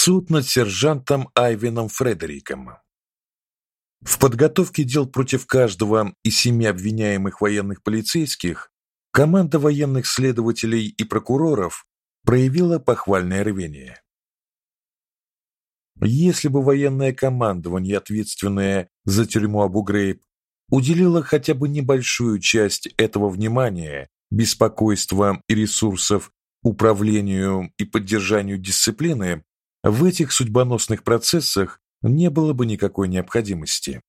Суд над сержантом Айвином Фредериком. В подготовке дел против каждого из семи обвиняемых военных полицейских команда военных следователей и прокуроров проявила похвальное рвение. Если бы военное командование, ответственное за тюрьму Абу-Грейб, уделило хотя бы небольшую часть этого внимания, беспокойства и ресурсов управлению и поддержанию дисциплины, в этих судьбоносных процессах не было бы никакой необходимости.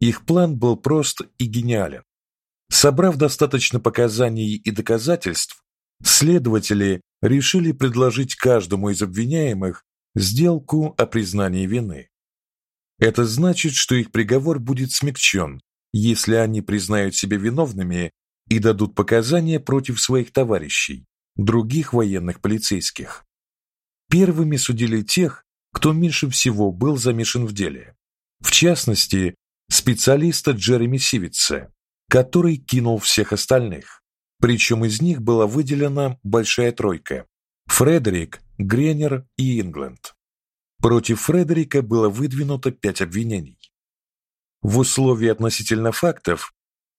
Их план был прост и гениален. Собрав достаточно показаний и доказательств, следователи решили предложить каждому из обвиняемых сделку о признании вины. Это значит, что их приговор будет смягчен, если они признают себя виновными и дадут показания против своих товарищей, других военных полицейских. Первыми судили тех, кто меньше всего был замешан в деле. В частности, специалиста Джереми Сивица, который кинул всех остальных. Причем из них была выделена большая тройка: Фредерик, Гренер и Ингленд. Против Фредерика было выдвинуто пять обвинений. В условии относительно фактов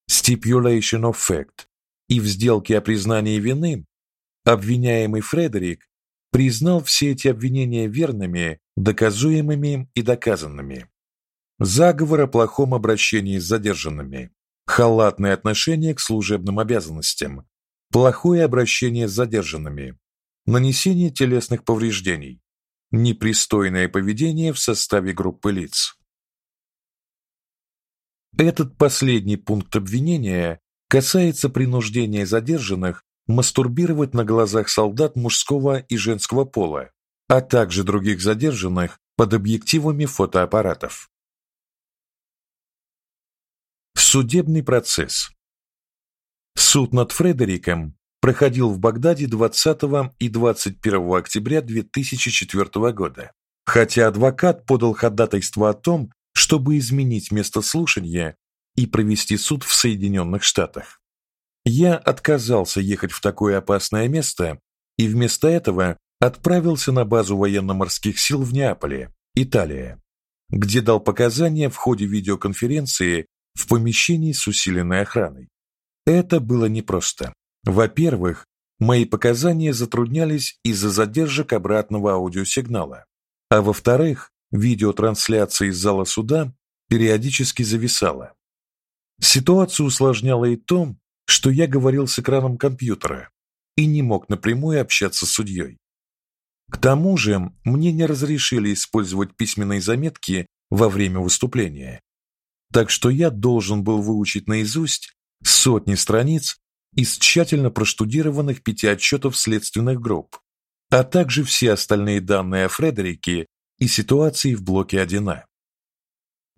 stipulation of fact и в сделке о признании вины обвиняемый Фредерик признал все эти обвинения верными, доказуемыми и доказанными. Заговор о плохом обращении с задержанными, халатное отношение к служебным обязанностям, плохое обращение с задержанными, нанесение телесных повреждений, непристойное поведение в составе группы лиц. Этот последний пункт обвинения касается принуждения задержанных мастурбировать на глазах солдат мужского и женского пола, а также других задержанных под объективами фотоаппаратов. Судебный процесс. Суд над Фредериком проходил в Багдаде 20 и 21 октября 2004 года. Хотя адвокат подал ходатайство о том, чтобы изменить место слушания и провести суд в Соединенных Штатах. Я отказался ехать в такое опасное место и вместо этого отправился на базу военно-морских сил в Неаполе, Италия, где дал показания в ходе видеоконференции в помещении с усиленной охраной. Это было непросто. Во-первых, мои показания затруднялись из-за задержек обратного аудиосигнала, а во-вторых, видеотрансляция из зала суда периодически зависала. Ситуацию усложняло и то, что я говорил с экраном компьютера и не мог напрямую общаться с судьей. К тому же, мне не разрешили использовать письменные заметки во время выступления. Так что я должен был выучить наизусть сотни страниц из тщательно проштудированных пяти отчетов следственных групп, а также все остальные данные о Фредерике и ситуации в блоке 1А.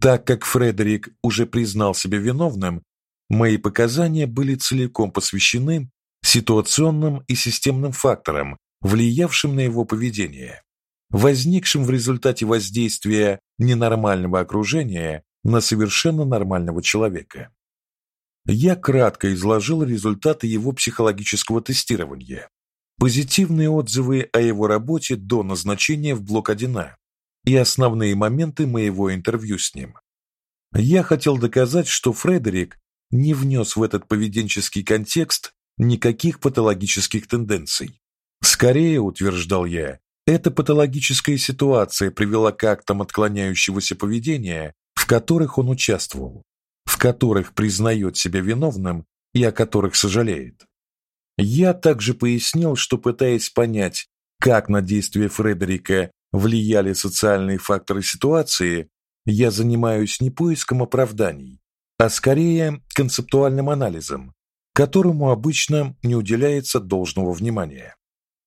Так как Фредерик уже признал себя виновным, Мои показания были целиком посвящены ситуационным и системным факторам, влиявшим на его поведение, возникшим в результате воздействия ненормального окружения на совершенно нормального человека. Я кратко изложил результаты его психологического тестирования, позитивные отзывы о его работе до назначения в блок 1А и основные моменты моего интервью с ним. Я хотел доказать, что Фредерик не внес в этот поведенческий контекст никаких патологических тенденций. Скорее, утверждал я, эта патологическая ситуация привела к актам отклоняющегося поведения, в которых он участвовал, в которых признает себя виновным и о которых сожалеет. Я также пояснил, что пытаясь понять, как на действия Фредерика влияли социальные факторы ситуации, я занимаюсь не поиском оправданий, а скорее концептуальным анализом, которому обычно не уделяется должного внимания.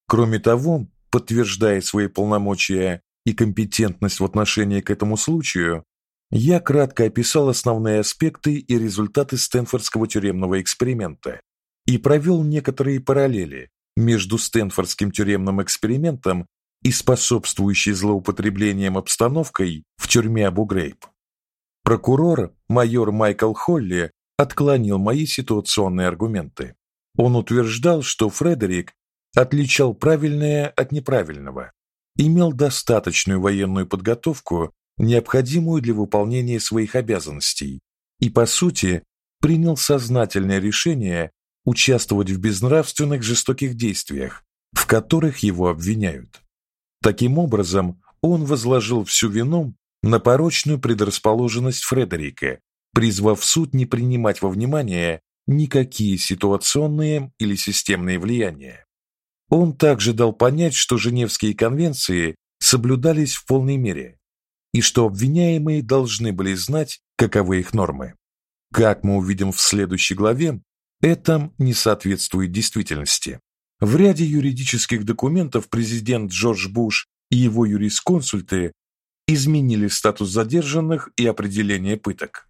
Кроме того, подтверждая свои полномочия и компетентность в отношении к этому случаю, я кратко описал основные аспекты и результаты Стэнфордского тюремного эксперимента и провел некоторые параллели между Стэнфордским тюремным экспериментом и способствующей злоупотреблением обстановкой в тюрьме Абу-Грейб. Прокурор, майор Майкл Холли, отклонил мои ситуационные аргументы. Он утверждал, что Фредерик отличал правильное от неправильного, имел достаточную военную подготовку, необходимую для выполнения своих обязанностей, и по сути принял сознательное решение участвовать в безнравственных жестоких действиях, в которых его обвиняют. Таким образом, он возложил всю вину на порочную предрасположенность Фредерика, призвав суд не принимать во внимание никакие ситуационные или системные влияния. Он также дал понять, что Женевские конвенции соблюдались в полной мере и что обвиняемые должны были знать, каковы их нормы. Как мы увидим в следующей главе, это не соответствует действительности. В ряде юридических документов президент Джордж Буш и его юрисконсульты изменили статус задержанных и определение пыток.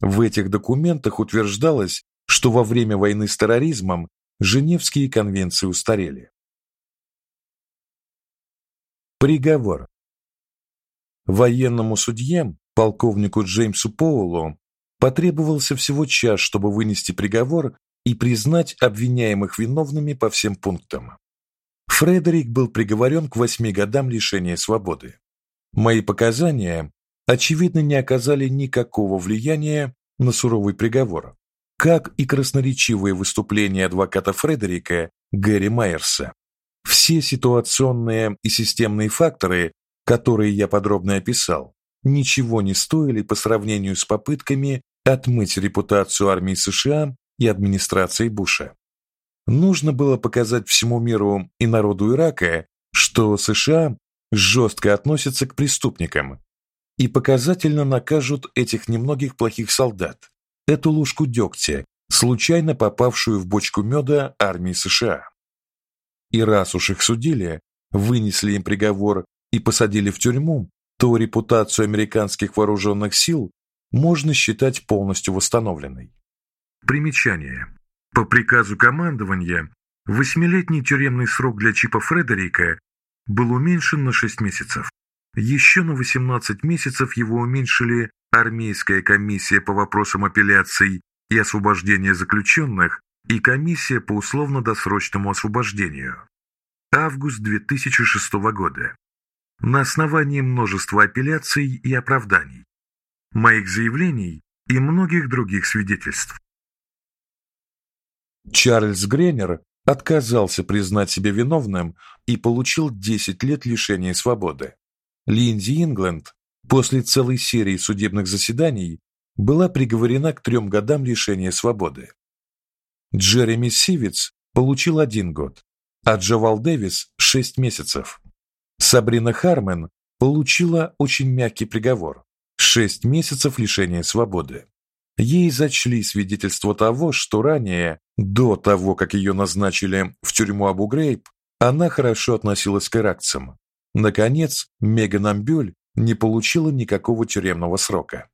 В этих документах утверждалось, что во время войны с терроризмом Женевские конвенции устарели. Приговор. Военному судье, полковнику Джеймсу Поулу, потребовался всего час, чтобы вынести приговор и признать обвиняемых виновными по всем пунктам. Фредерик был приговорен к восьми годам лишения свободы. Мои показания очевидно не оказали никакого влияния на суровый приговор, как и красноречивые выступления адвоката Фредерика Гэри Майерса. Все ситуационные и системные факторы, которые я подробно описал, ничего не стоили по сравнению с попытками отмыть репутацию армии США и администрации Буша. Нужно было показать всему миру и народу Ирака, что США жестко относятся к преступникам и показательно накажут этих немногих плохих солдат, эту ложку дегтя, случайно попавшую в бочку меда армии США. И раз уж их судили, вынесли им приговор и посадили в тюрьму, то репутацию американских вооруженных сил можно считать полностью восстановленной. Примечание. По приказу командования восьмилетний тюремный срок для Чипа Фредерика был уменьшен на 6 месяцев. Еще на 18 месяцев его уменьшили армейская комиссия по вопросам апелляций и освобождения заключенных и комиссия по условно-досрочному освобождению. Август 2006 года. На основании множества апелляций и оправданий, моих заявлений и многих других свидетельств. Чарльз Гренер отказался признать себя виновным и получил 10 лет лишения свободы. Линдзи Ингленд после целой серии судебных заседаний была приговорена к трем годам лишения свободы. Джереми Сивиц получил один год, а Джавал Дэвис шесть месяцев. Сабрина Хармен получила очень мягкий приговор шесть месяцев лишения свободы. Ей зачли свидетельство того, что ранее, до того, как ее назначили в тюрьму Абу-Грейб, она хорошо относилась к иракцам. Наконец, Меган Амбюль не получила никакого тюремного срока.